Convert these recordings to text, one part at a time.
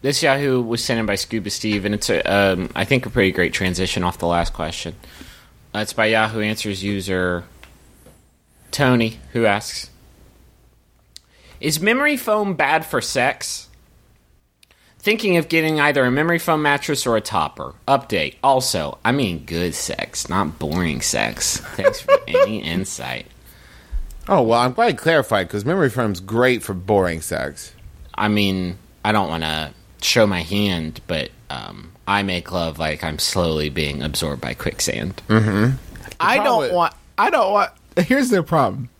This Yahoo was sent in by Scuba Steve, and it's, a, um, I think, a pretty great transition off the last question. Uh, it's by Yahoo Answers user Tony, who asks Is memory foam bad for sex? Thinking of getting either a memory foam mattress or a topper. Update. Also, I mean good sex, not boring sex. Thanks for any insight. Oh, well, I'm glad you clarified because memory foam's great for boring sex. I mean, I don't want to show my hand, but um, I make love like I'm slowly being absorbed by quicksand. Mm-hmm. I don't want. I don't want. Here's the problem.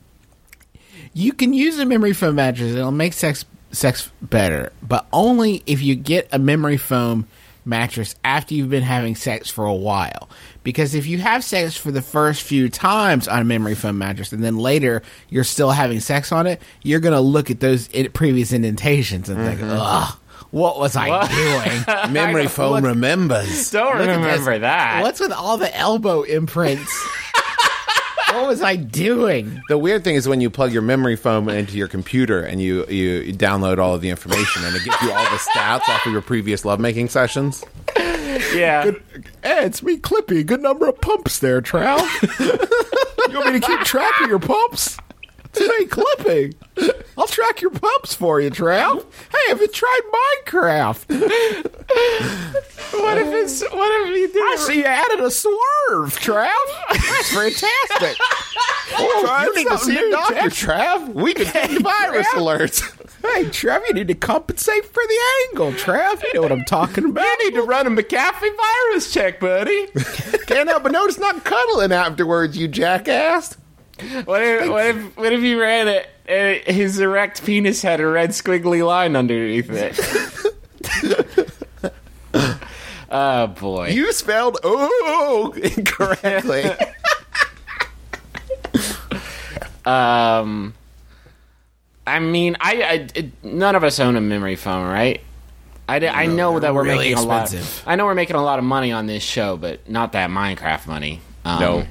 You can use a memory foam mattress; it'll make sex sex better, but only if you get a memory foam mattress after you've been having sex for a while. Because if you have sex for the first few times on a memory foam mattress and then later you're still having sex on it, you're going to look at those previous indentations and mm-hmm. think, ugh. What was I What? doing? Memory foam remembers. Don't Look remember that. What's with all the elbow imprints? what was I doing? The weird thing is when you plug your memory foam into your computer and you, you download all of the information and it gives you all the stats off of your previous lovemaking sessions. Yeah. Hey, it's me, Clippy. Good number of pumps there, Trav. you want me to keep track of your pumps? It's me, Clippy track your pumps for you, Trav. Hey, have you tried Minecraft? what if it's what if you did? I see you added a swerve, Trav. That's fantastic. oh, you need to see a doctor, Trav. We can take hey, virus Trav. alerts. Hey, Trav, you need to compensate for the angle, Trav. You know what I'm talking about. You need to run a McAfee virus check, buddy. Can't help but notice not cuddling afterwards, you jackass. What if, what if what if he ran it and his erect penis had a red squiggly line underneath it? oh boy! You spelled "oh" incorrectly. um, I mean, I, I none of us own a memory foam, right? I, I no, know that we're really making expensive. a lot. Of, I know we're making a lot of money on this show, but not that Minecraft money. Um, no